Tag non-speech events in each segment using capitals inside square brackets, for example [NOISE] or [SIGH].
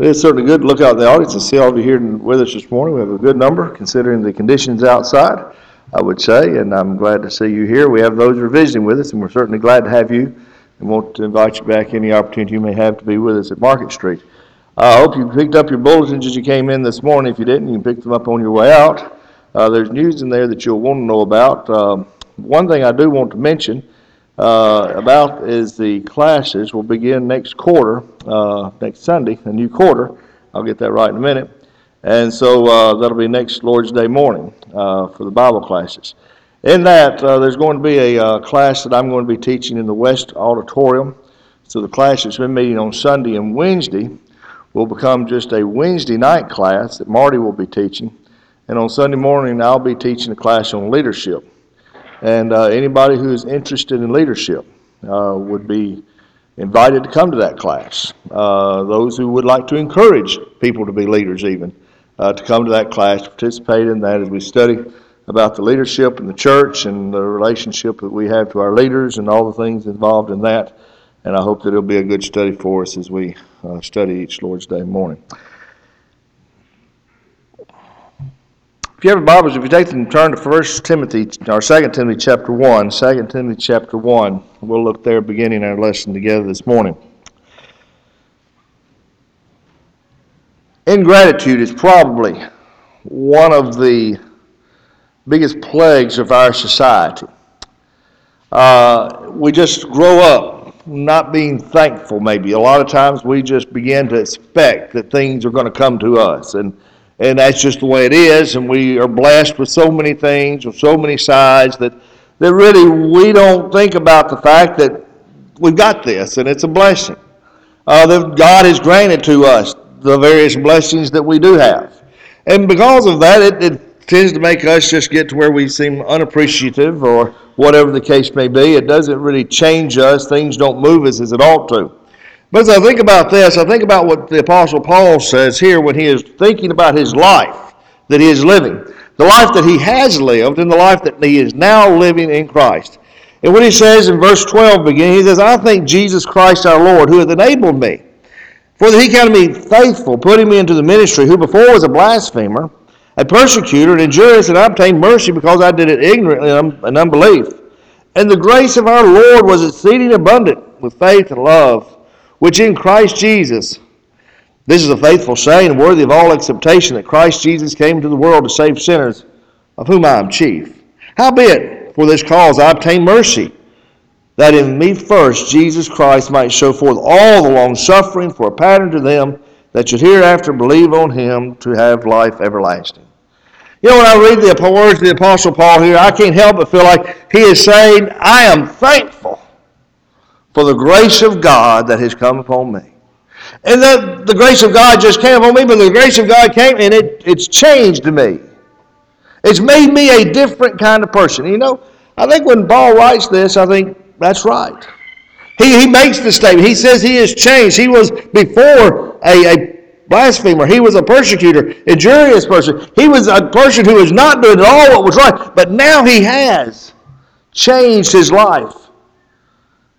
It's certainly good to look out in the audience and see all of you here with us this morning. We have a good number considering the conditions outside, I would say, and I'm glad to see you here. We have those who are visiting with us, and we're certainly glad to have you and want to invite you back any opportunity you may have to be with us at Market Street. I hope you picked up your bulletins as you came in this morning. If you didn't, you can pick them up on your way out. Uh, there's news in there that you'll want to know about. Um, one thing I do want to mention uh, about is the classes will begin next quarter, uh, next Sunday, a new quarter. I'll get that right in a minute. And so uh, that'll be next Lord's Day morning uh, for the Bible classes. In that, uh, there's going to be a uh, class that I'm going to be teaching in the West Auditorium. So the class that's been meeting on Sunday and Wednesday will become just a Wednesday night class that Marty will be teaching. And on Sunday morning, I'll be teaching a class on leadership. And uh, anybody who is interested in leadership uh, would be invited to come to that class. Uh, those who would like to encourage people to be leaders, even, uh, to come to that class, participate in that as we study about the leadership in the church and the relationship that we have to our leaders and all the things involved in that. And I hope that it'll be a good study for us as we uh, study each Lord's Day morning. If you have your Bibles, if you take them, turn to 1 Timothy, or 2 Timothy chapter 1, 2 Timothy chapter 1. We'll look there beginning our lesson together this morning. Ingratitude is probably one of the biggest plagues of our society. Uh, we just grow up not being thankful, maybe. A lot of times we just begin to expect that things are going to come to us. And and that's just the way it is. And we are blessed with so many things, with so many sides that that really we don't think about the fact that we've got this, and it's a blessing. Uh, that God has granted to us the various blessings that we do have, and because of that, it, it tends to make us just get to where we seem unappreciative or whatever the case may be. It doesn't really change us. Things don't move us as it ought to. But as I think about this, I think about what the Apostle Paul says here when he is thinking about his life that he is living, the life that he has lived, and the life that he is now living in Christ. And what he says in verse 12 beginning, he says, I thank Jesus Christ our Lord, who hath enabled me, for that he counted me faithful, putting me into the ministry, who before was a blasphemer, a persecutor, and injurious, and I obtained mercy because I did it ignorantly and unbelief. And the grace of our Lord was exceeding abundant with faith and love which in Christ Jesus, this is a faithful saying, worthy of all acceptation, that Christ Jesus came into the world to save sinners, of whom I am chief. Howbeit, for this cause I obtain mercy, that in me first Jesus Christ might show forth all the long suffering for a pattern to them that should hereafter believe on him to have life everlasting. You know, when I read the words of the Apostle Paul here, I can't help but feel like he is saying, I am thankful for the grace of God that has come upon me. And that the grace of God just came upon me, but the grace of God came and it, it's changed me. It's made me a different kind of person. You know, I think when Paul writes this, I think that's right. He, he makes the statement. He says he has changed. He was before a, a blasphemer. He was a persecutor, injurious person. He was a person who was not doing at all what was right. But now he has changed his life.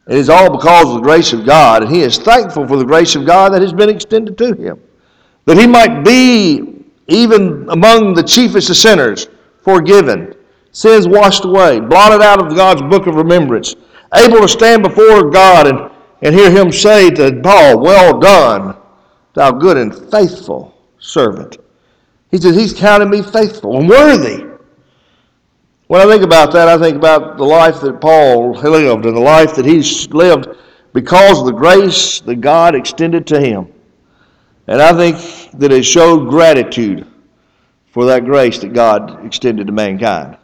It is all because of the grace of God, and he is thankful for the grace of God that has been extended to him. That he might be, even among the chiefest of sinners, forgiven, sins washed away, blotted out of God's book of remembrance, able to stand before God and, and hear him say to Paul, Well done, thou good and faithful servant. He says, He's counted me faithful and worthy when I think about that, I think about the life that Paul lived and the life that he's lived because of the grace that God extended to him. And I think that it showed gratitude for that grace that God extended to mankind.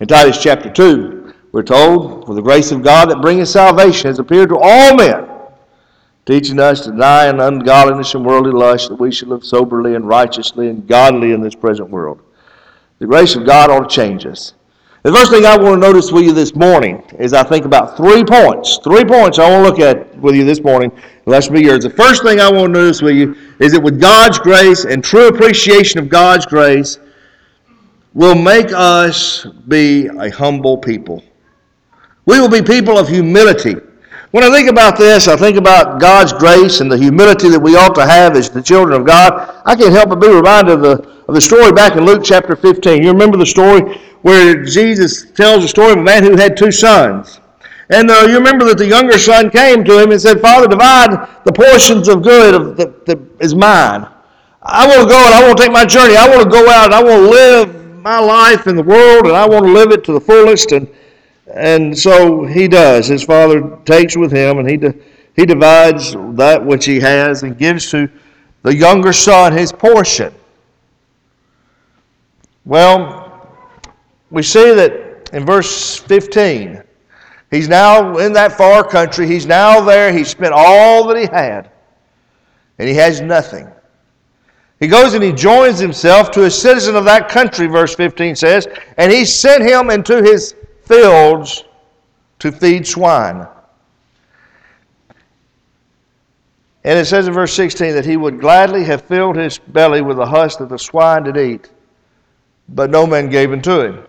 In Titus chapter 2, we're told, For the grace of God that bringeth salvation has appeared to all men, teaching us to deny ungodliness and worldly lust, that we should live soberly and righteously and godly in this present world. The grace of God ought to change us. The first thing I want to notice with you this morning is I think about three points. Three points I want to look at with you this morning. Let's be yours. The first thing I want to notice with you is that with God's grace and true appreciation of God's grace will make us be a humble people. We will be people of humility. When I think about this, I think about God's grace and the humility that we ought to have as the children of God. I can't help but be reminded of the, of the story back in Luke chapter 15. You remember the story where Jesus tells the story of a man who had two sons. And uh, you remember that the younger son came to him and said, Father, divide the portions of good that is mine. I want to go and I want to take my journey. I want to go out and I want to live my life in the world and I want to live it to the fullest. And, and so he does. His father takes with him and he, he divides that which he has and gives to the younger son his portion. Well, we see that in verse 15 He's now in that far country. He's now there. He spent all that he had, and he has nothing. He goes and he joins himself to a citizen of that country, verse 15 says, and he sent him into his fields to feed swine. And it says in verse 16 that he would gladly have filled his belly with the husk that the swine did eat, but no man gave unto him.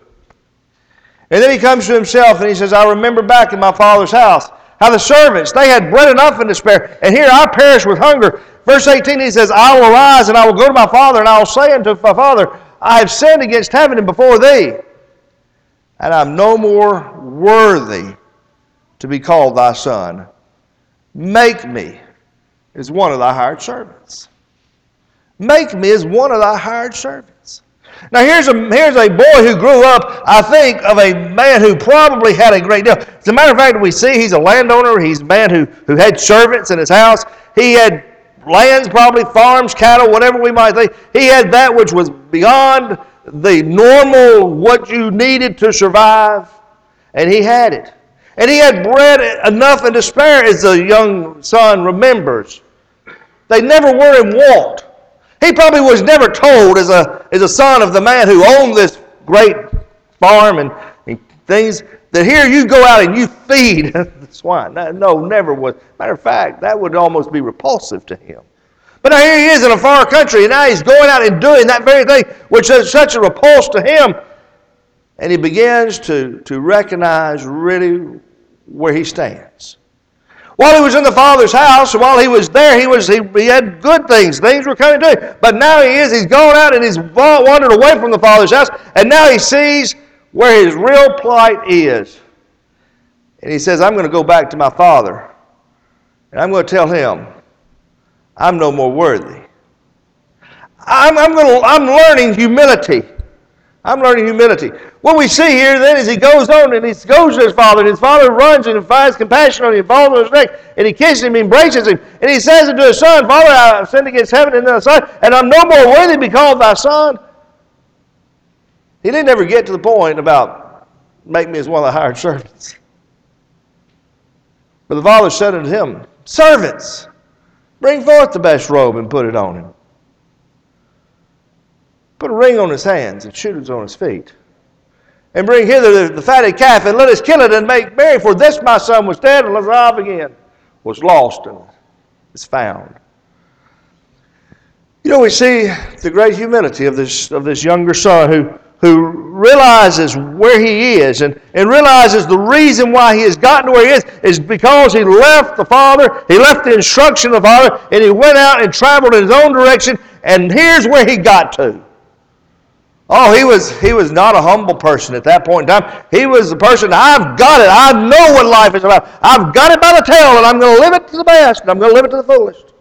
And then he comes to himself and he says, I remember back in my father's house how the servants, they had bread enough and to spare, and here I perish with hunger. Verse 18, he says, I will arise and I will go to my father, and I will say unto my father, I have sinned against heaven and before thee, and I'm no more worthy to be called thy son. Make me as one of thy hired servants. Make me as one of thy hired servants. Now, here's a, here's a boy who grew up, I think, of a man who probably had a great deal. As a matter of fact, we see he's a landowner. He's a man who, who had servants in his house. He had lands, probably farms, cattle, whatever we might think. He had that which was beyond the normal, what you needed to survive, and he had it. And he had bread enough and to spare, as the young son remembers. They never were in want. He probably was never told as a, as a son of the man who owned this great farm and, and things that here you go out and you feed [LAUGHS] the swine. No, never was. Matter of fact, that would almost be repulsive to him. But now here he is in a far country, and now he's going out and doing that very thing, which is such a repulse to him. And he begins to, to recognize really where he stands. While he was in the Father's house, while he was there, he was he, he had good things. Things were coming to him. But now he is, he's gone out and he's wandered away from the Father's house, and now he sees where his real plight is. And he says, I'm going to go back to my Father, and I'm going to tell him, I'm no more worthy. I'm, I'm, going to, I'm learning humility. I'm learning humility. What we see here then is he goes on and he goes to his father, and his father runs and finds compassion on him, falls on his neck, and he kisses him, embraces him, and he says unto his son, Father, I have sinned against heaven and the son, and I'm no more worthy to be called thy son. He didn't ever get to the point about make me as one of the hired servants. But the father said unto him, Servants, bring forth the best robe and put it on him. Put a ring on his hands and shoes on his feet and bring hither the fatted calf, and let us kill it and make merry. For this my son was dead and was alive again, was lost and is found. You know, we see the great humility of this, of this younger son who, who realizes where he is and, and realizes the reason why he has gotten to where he is is because he left the Father, he left the instruction of the Father, and he went out and traveled in his own direction, and here's where he got to. Oh, he was, he was not a humble person at that point in time. He was the person, I've got it. I know what life is about. I've got it by the tail, and I'm going to live it to the best, and I'm going to live it to the fullest.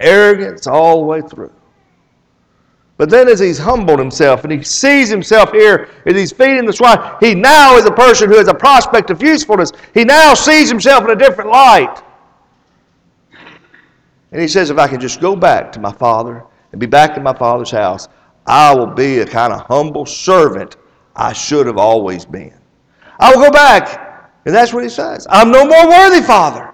Arrogance all the way through. But then as he's humbled himself and he sees himself here as he's feeding the swine, he now is a person who has a prospect of usefulness. He now sees himself in a different light. And he says, if I can just go back to my father and be back in my father's house, I will be a kind of humble servant I should have always been. I will go back. And that's what he says. I'm no more worthy, Father.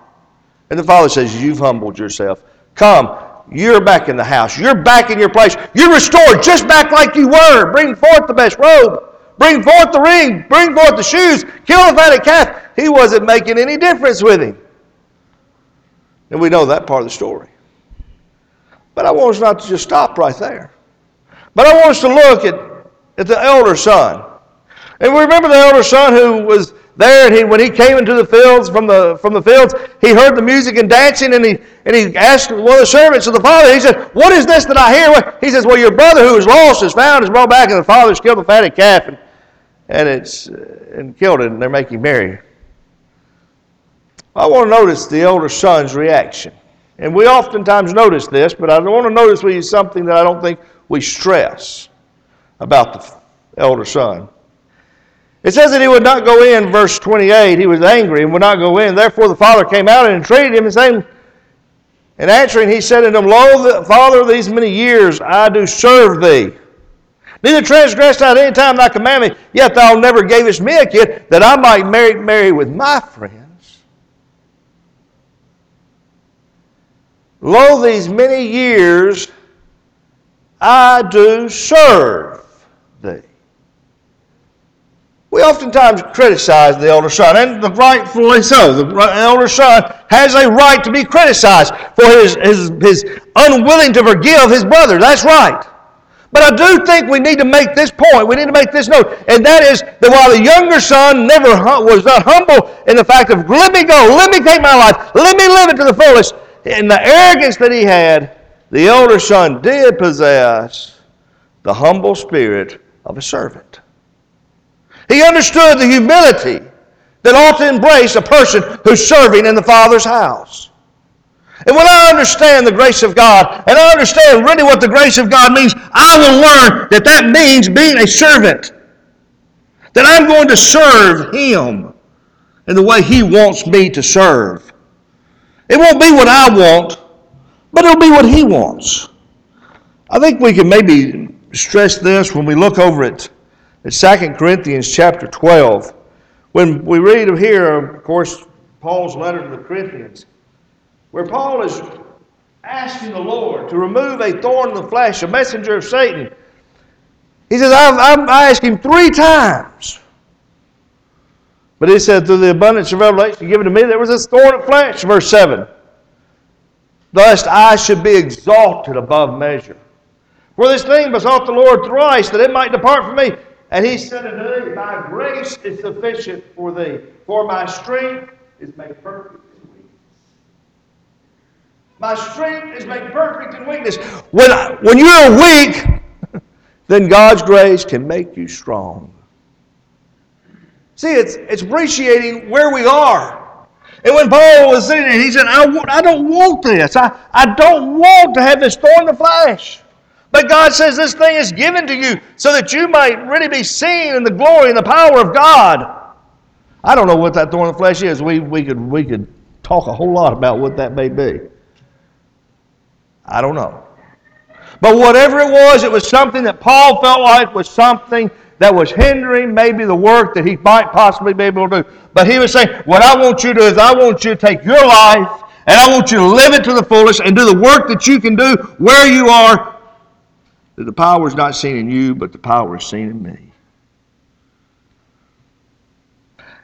And the Father says, You've humbled yourself. Come, you're back in the house. You're back in your place. You're restored just back like you were. Bring forth the best robe. Bring forth the ring. Bring forth the shoes. Kill the fatted calf. He wasn't making any difference with him. And we know that part of the story. But I want us not to just stop right there. But I want us to look at, at the elder son. And we remember the elder son who was there, and he, when he came into the fields from the from the fields, he heard the music and dancing, and he and he asked one of the servants of the father. He said, "What is this that I hear?" He says, "Well, your brother who was lost is found, is brought back, and the father's killed the fatted calf, and, and it's and killed it, and they're making merry." I want to notice the elder son's reaction. And we oftentimes notice this, but I want to notice with you something that I don't think we stress about the elder son. It says that he would not go in, verse 28. He was angry and would not go in. Therefore, the father came out and entreated him, and saying, and answering, he said unto him, Lo, Father, these many years I do serve thee. Neither transgressed I at any time thy commandment, yet thou never gavest me a kid that I might marry, marry with my friends. Lo, these many years I do serve thee. We oftentimes criticize the elder son, and rightfully so. The elder son has a right to be criticized for his, his, his unwilling to forgive his brother. That's right. But I do think we need to make this point. We need to make this note, and that is that while the younger son never was not humble in the fact of let me go, let me take my life, let me live it to the fullest, in the arrogance that he had, the elder son did possess the humble spirit of a servant. He understood the humility that ought to embrace a person who's serving in the Father's house. And when I understand the grace of God, and I understand really what the grace of God means, I will learn that that means being a servant. That I'm going to serve Him in the way He wants me to serve. It won't be what I want, but it'll be what He wants. I think we can maybe stress this when we look over at, at 2 Corinthians chapter 12. When we read of here, of course, Paul's letter to the Corinthians, where Paul is asking the Lord to remove a thorn in the flesh, a messenger of Satan. He says, I've, I've, asked him three times. But he said, through the abundance of revelation given to me, there was this thorn of flesh, verse 7. Lest I should be exalted above measure. For this thing besought the Lord thrice that it might depart from me. And he said unto me, My grace is sufficient for thee, for my strength is made perfect in weakness. My strength is made perfect in weakness. When, when you're weak, [LAUGHS] then God's grace can make you strong. See, it's, it's appreciating where we are. And when Paul was sitting there, he said, I, I don't want this. I, I don't want to have this thorn in the flesh. But God says this thing is given to you so that you might really be seen in the glory and the power of God. I don't know what that thorn in the flesh is. We, we, could, we could talk a whole lot about what that may be. I don't know. But whatever it was, it was something that Paul felt like was something that was hindering maybe the work that he might possibly be able to do. But he was saying, What I want you to do is I want you to take your life and I want you to live it to the fullest and do the work that you can do where you are. That the power is not seen in you, but the power is seen in me.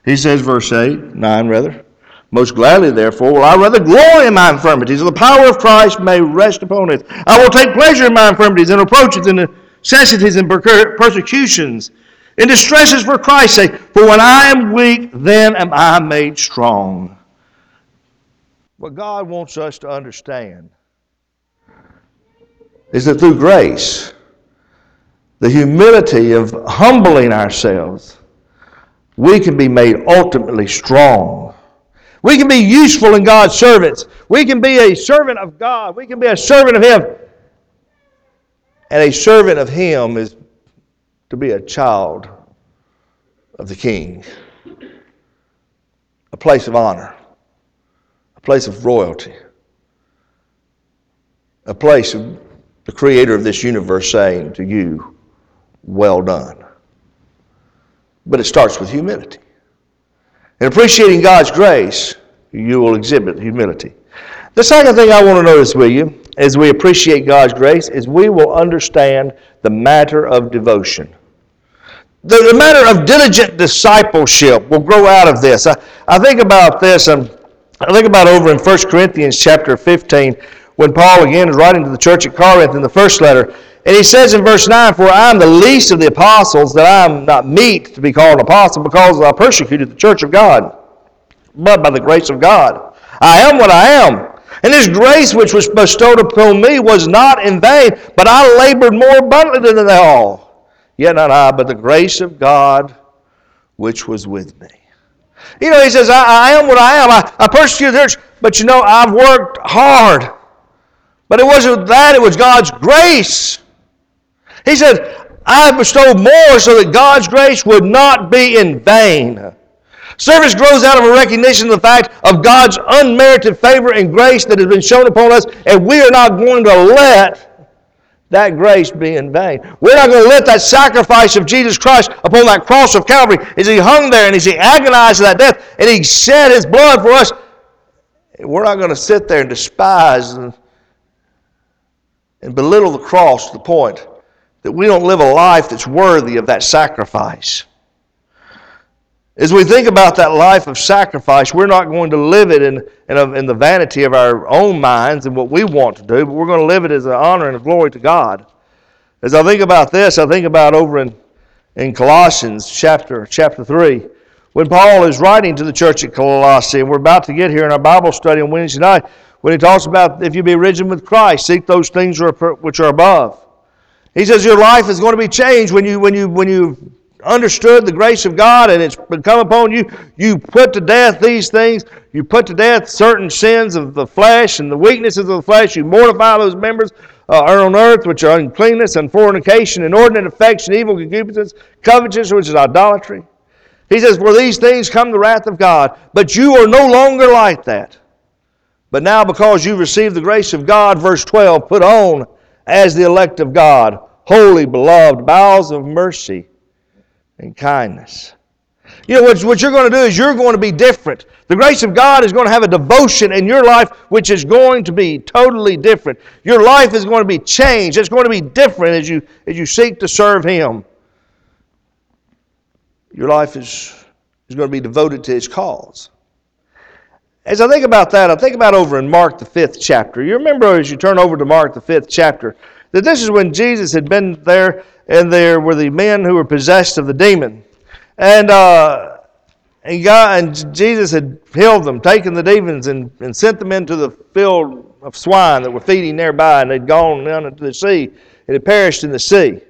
He says, verse 8, 9 rather. Most gladly, therefore, will I rather glory in my infirmities, that the power of Christ may rest upon it. I will take pleasure in my infirmities and reproaches and necessities and persecutions and distresses for Christ's sake. For when I am weak, then am I made strong. What God wants us to understand is that through grace, the humility of humbling ourselves, we can be made ultimately strong. We can be useful in God's servants. We can be a servant of God. We can be a servant of Him. And a servant of Him is to be a child of the King, a place of honor, a place of royalty, a place of the creator of this universe saying to you, Well done. But it starts with humility. In appreciating God's grace, you will exhibit humility. The second thing I want to notice with you as we appreciate God's grace is we will understand the matter of devotion. The, the matter of diligent discipleship will grow out of this. I, I think about this, and um, I think about over in 1 Corinthians chapter 15, when Paul again is writing to the church at Corinth in the first letter, And he says in verse 9, For I am the least of the apostles, that I am not meet to be called an apostle, because I persecuted the church of God. But by the grace of God, I am what I am. And this grace which was bestowed upon me was not in vain, but I labored more abundantly than they all. Yet not I, but the grace of God which was with me. You know, he says, I, I am what I am. I, I persecuted the church, but you know, I've worked hard. But it wasn't that, it was God's grace. He said, I bestowed more so that God's grace would not be in vain. Service grows out of a recognition of the fact of God's unmerited favor and grace that has been shown upon us, and we are not going to let that grace be in vain. We're not going to let that sacrifice of Jesus Christ upon that cross of Calvary as he hung there and as he agonized at that death and he shed his blood for us. We're not going to sit there and despise and, and belittle the cross to the point that we don't live a life that's worthy of that sacrifice. As we think about that life of sacrifice, we're not going to live it in, in, a, in, the vanity of our own minds and what we want to do, but we're going to live it as an honor and a glory to God. As I think about this, I think about over in, in Colossians chapter, chapter 3, when Paul is writing to the church at Colossae, and we're about to get here in our Bible study on Wednesday night, when he talks about if you be risen with Christ, seek those things which are above. He says your life is going to be changed when you, when you, when you understood the grace of God and it's come upon you, you put to death these things. You put to death certain sins of the flesh and the weaknesses of the flesh. You mortify those members uh, on earth, which are uncleanness and fornication, inordinate affection, evil concupiscence, covetousness, which is idolatry. He says, For these things come the wrath of God. But you are no longer like that. But now, because you've received the grace of God, verse 12, put on as the elect of God, holy, beloved, bowels of mercy and kindness. You know, what, what you're going to do is you're going to be different. The grace of God is going to have a devotion in your life which is going to be totally different. Your life is going to be changed. It's going to be different as you, as you seek to serve Him. Your life is, is going to be devoted to His cause. As I think about that, I think about over in Mark, the fifth chapter. You remember as you turn over to Mark, the fifth chapter, that this is when Jesus had been there and there were the men who were possessed of the demon. And, uh, and, God, and Jesus had healed them, taken the demons, and, and sent them into the field of swine that were feeding nearby, and they'd gone down into the sea, and had perished in the sea.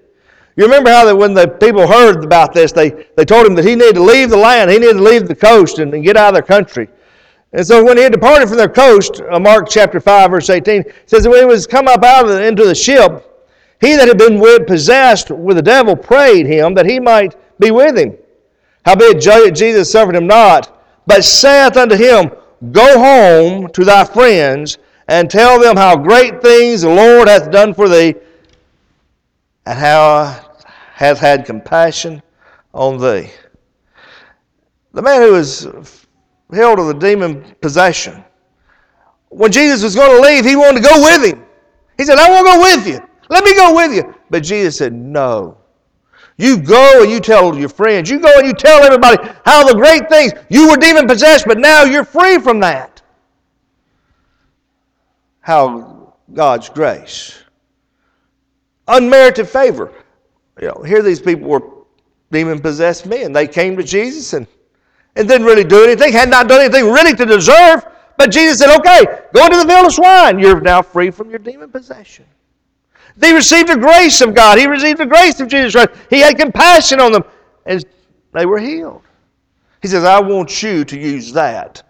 You remember how that when the people heard about this, they, they told him that he needed to leave the land, he needed to leave the coast and, and get out of their country. And so when he had departed from their coast, uh, Mark chapter 5, verse 18, says that when he was come up out of the, into the ship, he that had been possessed with the devil prayed him that he might be with him. Howbeit Jesus suffered him not, but saith unto him, Go home to thy friends and tell them how great things the Lord hath done for thee, and how hath had compassion on thee. The man who was healed of the demon possession, when Jesus was going to leave, he wanted to go with him. He said, I won't go with you. Let me go with you. But Jesus said, No. You go and you tell your friends. You go and you tell everybody how the great things. You were demon possessed, but now you're free from that. How God's grace. Unmerited favor. You know, here these people were demon possessed men. They came to Jesus and, and didn't really do anything, had not done anything really to deserve. But Jesus said, okay, go into the field of swine. You're now free from your demon possession. They received the grace of God. He received the grace of Jesus Christ. He had compassion on them, and they were healed. He says, I want you to use that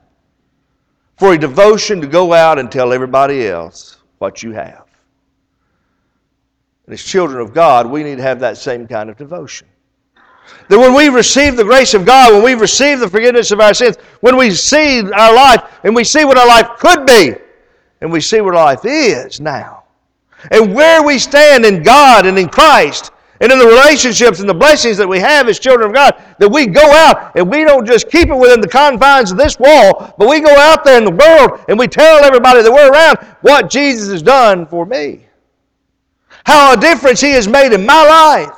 for a devotion to go out and tell everybody else what you have. And as children of God, we need to have that same kind of devotion. That when we receive the grace of God, when we receive the forgiveness of our sins, when we see our life and we see what our life could be, and we see what our life is now, and where we stand in God and in Christ and in the relationships and the blessings that we have as children of God, that we go out and we don't just keep it within the confines of this wall, but we go out there in the world and we tell everybody that we're around what Jesus has done for me. How a difference He has made in my life.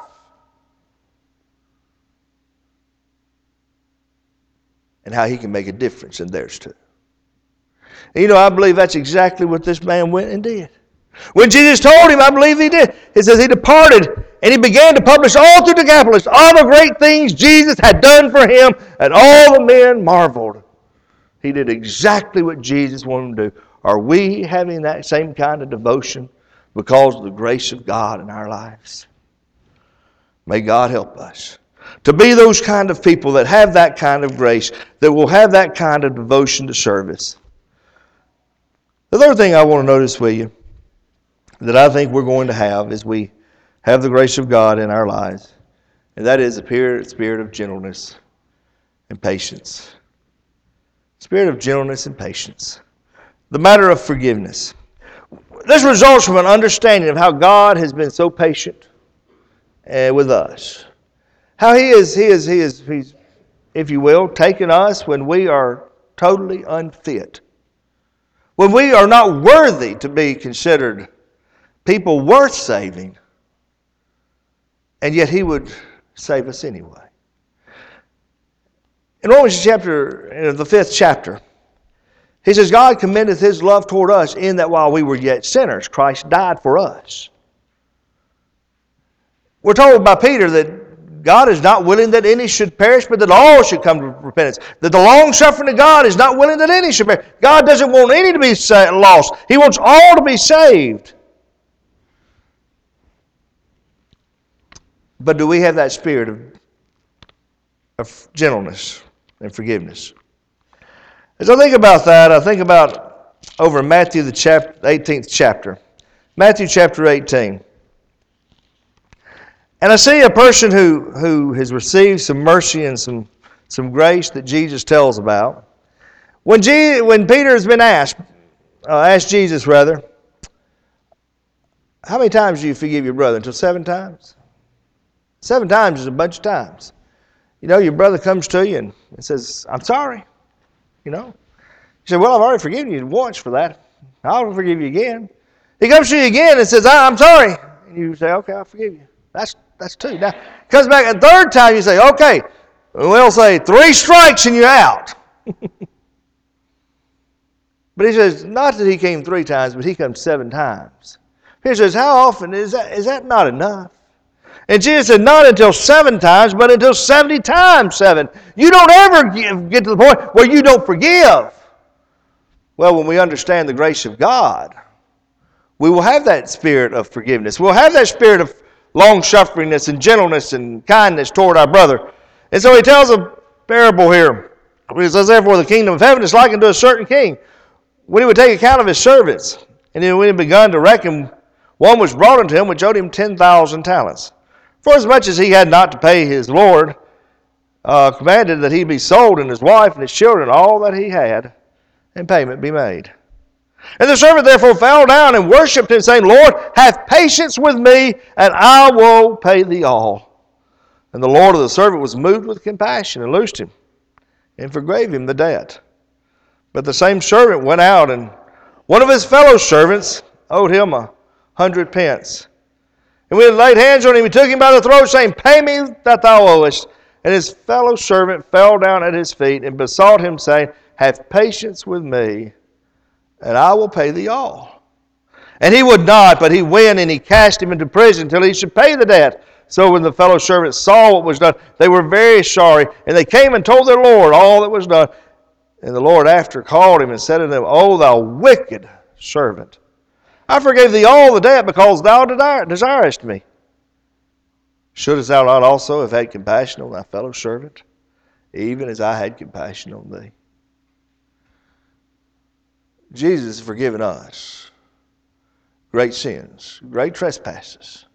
And how He can make a difference in theirs too. And you know, I believe that's exactly what this man went and did. When Jesus told him, I believe he did, he says he departed and he began to publish all through Decapolis all the great things Jesus had done for him, and all the men marveled. He did exactly what Jesus wanted to do. Are we having that same kind of devotion because of the grace of God in our lives? May God help us to be those kind of people that have that kind of grace, that will have that kind of devotion to service. The third thing I want to notice with you that I think we're going to have as we have the grace of God in our lives, and that is a spirit of gentleness and patience. Spirit of gentleness and patience. The matter of forgiveness. This results from an understanding of how God has been so patient uh, with us. How He is, He is, He is, He's, if you will, taken us when we are totally unfit. When we are not worthy to be considered people worth saving, and yet He would save us anyway. In Romans chapter, the fifth chapter, he says, God commendeth his love toward us in that while we were yet sinners, Christ died for us. We're told by Peter that God is not willing that any should perish, but that all should come to repentance. That the long suffering of God is not willing that any should perish. God doesn't want any to be lost, He wants all to be saved. But do we have that spirit of, of gentleness and forgiveness? As I think about that, I think about over Matthew, the chapter, 18th chapter. Matthew chapter 18. And I see a person who, who has received some mercy and some, some grace that Jesus tells about. When, Je- when Peter has been asked, uh, asked Jesus rather, how many times do you forgive your brother? Until seven times? Seven times is a bunch of times. You know, your brother comes to you and says, I'm sorry. You know? You say, Well, I've already forgiven you once for that. I'll forgive you again. He comes to you again and says, I'm sorry. And you say, Okay, I'll forgive you. That's that's two. Now, comes back a third time, you say, okay, we'll say three strikes and you're out. [LAUGHS] but he says, not that he came three times, but he comes seven times. He says, how often is that? Is that not enough? And Jesus said, not until seven times, but until 70 times seven. You don't ever get to the point where you don't forgive. Well, when we understand the grace of God, we will have that spirit of forgiveness. We'll have that spirit of long sufferingness and gentleness and kindness toward our brother. And so he tells a parable here. He says, Therefore, the kingdom of heaven is likened to a certain king when he would take account of his servants. And then when he begun to reckon, one was brought unto him which owed him 10,000 talents. For as much as he had not to pay his Lord, uh, commanded that he be sold and his wife and his children, all that he had, and payment be made. And the servant therefore fell down and worshipped him, saying, Lord, have patience with me, and I will pay thee all. And the Lord of the servant was moved with compassion and loosed him and forgave him the debt. But the same servant went out, and one of his fellow servants owed him a hundred pence. And when he laid hands on him, he took him by the throat, saying, Pay me that thou owest. And his fellow servant fell down at his feet and besought him, saying, Have patience with me and I will pay thee all. And he would not, but he went and he cast him into prison till he should pay the debt. So when the fellow servants saw what was done, they were very sorry, and they came and told their Lord all that was done. And the Lord after called him and said unto them, O thou wicked servant, I forgave thee all the debt because thou desirest me. Shouldst thou not also have had compassion on thy fellow servant, even as I had compassion on thee? Jesus has forgiven us great sins, great trespasses.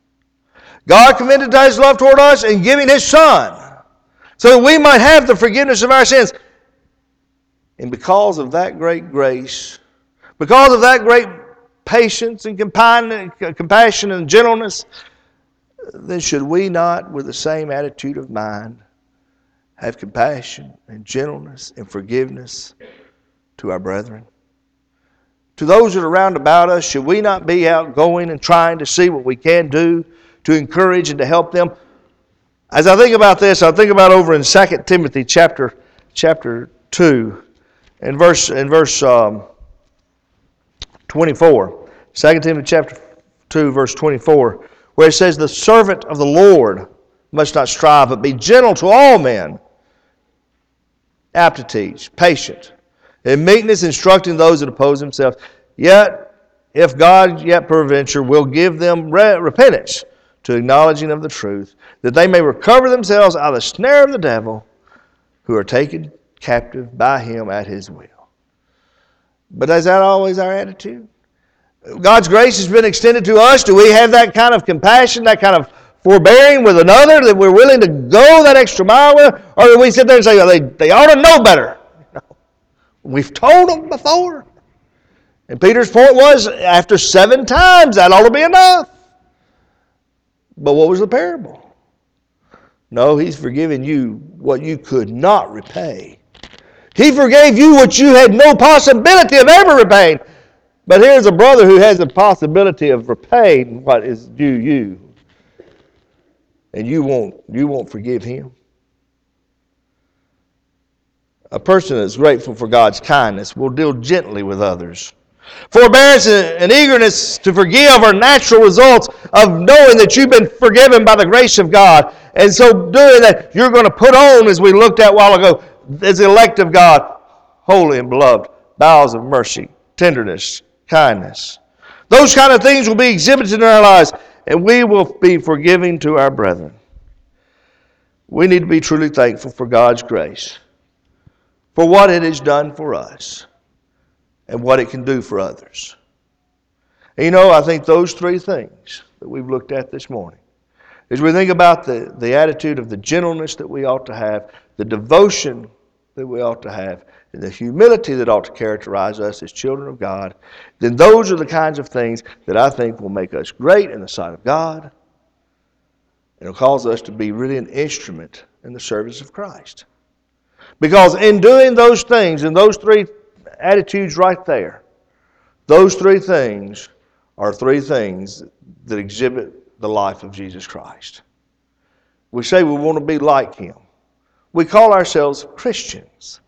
God commended his love toward us in giving his Son so that we might have the forgiveness of our sins. And because of that great grace, because of that great patience and compassion and gentleness, then should we not, with the same attitude of mind, have compassion and gentleness and forgiveness to our brethren? to those that are around about us, should we not be out going and trying to see what we can do to encourage and to help them? As I think about this, I think about over in 2 Timothy chapter, chapter 2 and verse, in verse um, 24. 2 Timothy chapter 2, verse 24, where it says, The servant of the Lord must not strive, but be gentle to all men, apt to teach, patient, in meekness instructing those that oppose themselves. Yet, if God yet peradventure will give them re- repentance to acknowledging of the truth, that they may recover themselves out of the snare of the devil, who are taken captive by him at his will. But is that always our attitude? God's grace has been extended to us. Do we have that kind of compassion, that kind of forbearing with another that we're willing to go that extra mile with? Or do we sit there and say, well, they, they ought to know better? No. We've told them before. And Peter's point was, after seven times, that ought to be enough. But what was the parable? No, he's forgiven you what you could not repay. He forgave you what you had no possibility of ever repaying. But here's a brother who has a possibility of repaying what is due you. And you won't, you won't forgive him. A person that's grateful for God's kindness will deal gently with others. Forbearance and eagerness to forgive are natural results of knowing that you've been forgiven by the grace of God. And so, doing that, you're going to put on, as we looked at a while ago, as elect of God, holy and beloved, bowels of mercy, tenderness, kindness. Those kind of things will be exhibited in our lives, and we will be forgiving to our brethren. We need to be truly thankful for God's grace, for what it has done for us and what it can do for others. And you know, I think those three things that we've looked at this morning, as we think about the, the attitude of the gentleness that we ought to have, the devotion that we ought to have, and the humility that ought to characterize us as children of God, then those are the kinds of things that I think will make us great in the sight of God. It'll cause us to be really an instrument in the service of Christ. Because in doing those things, in those three attitudes right there. Those three things are three things that exhibit the life of Jesus Christ. We say we want to be like Him. We call ourselves Christians,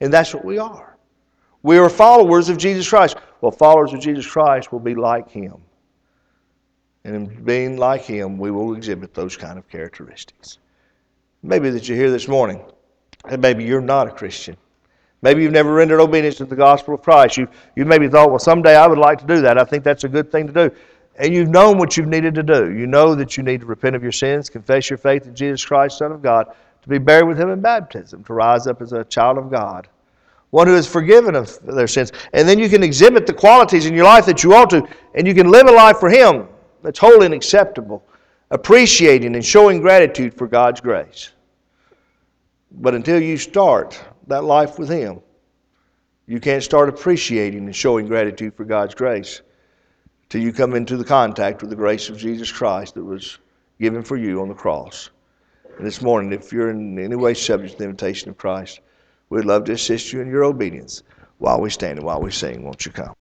and that's what we are. We are followers of Jesus Christ. Well, followers of Jesus Christ will be like Him. And in being like Him, we will exhibit those kind of characteristics. Maybe that you're here this morning, and maybe you're not a Christian. Maybe you've never rendered obedience to the gospel of Christ. You, you maybe thought, well, someday I would like to do that. I think that's a good thing to do. And you've known what you've needed to do. You know that you need to repent of your sins, confess your faith in Jesus Christ, Son of God, to be buried with Him in baptism, to rise up as a child of God, one who is forgiven of their sins. And then you can exhibit the qualities in your life that you ought to, and you can live a life for Him that's holy and acceptable, appreciating and showing gratitude for God's grace. But until you start that life with Him, you can't start appreciating and showing gratitude for God's grace till you come into the contact with the grace of Jesus Christ that was given for you on the cross. And this morning, if you're in any way subject to the invitation of Christ, we'd love to assist you in your obedience while we stand and while we sing. Won't you come?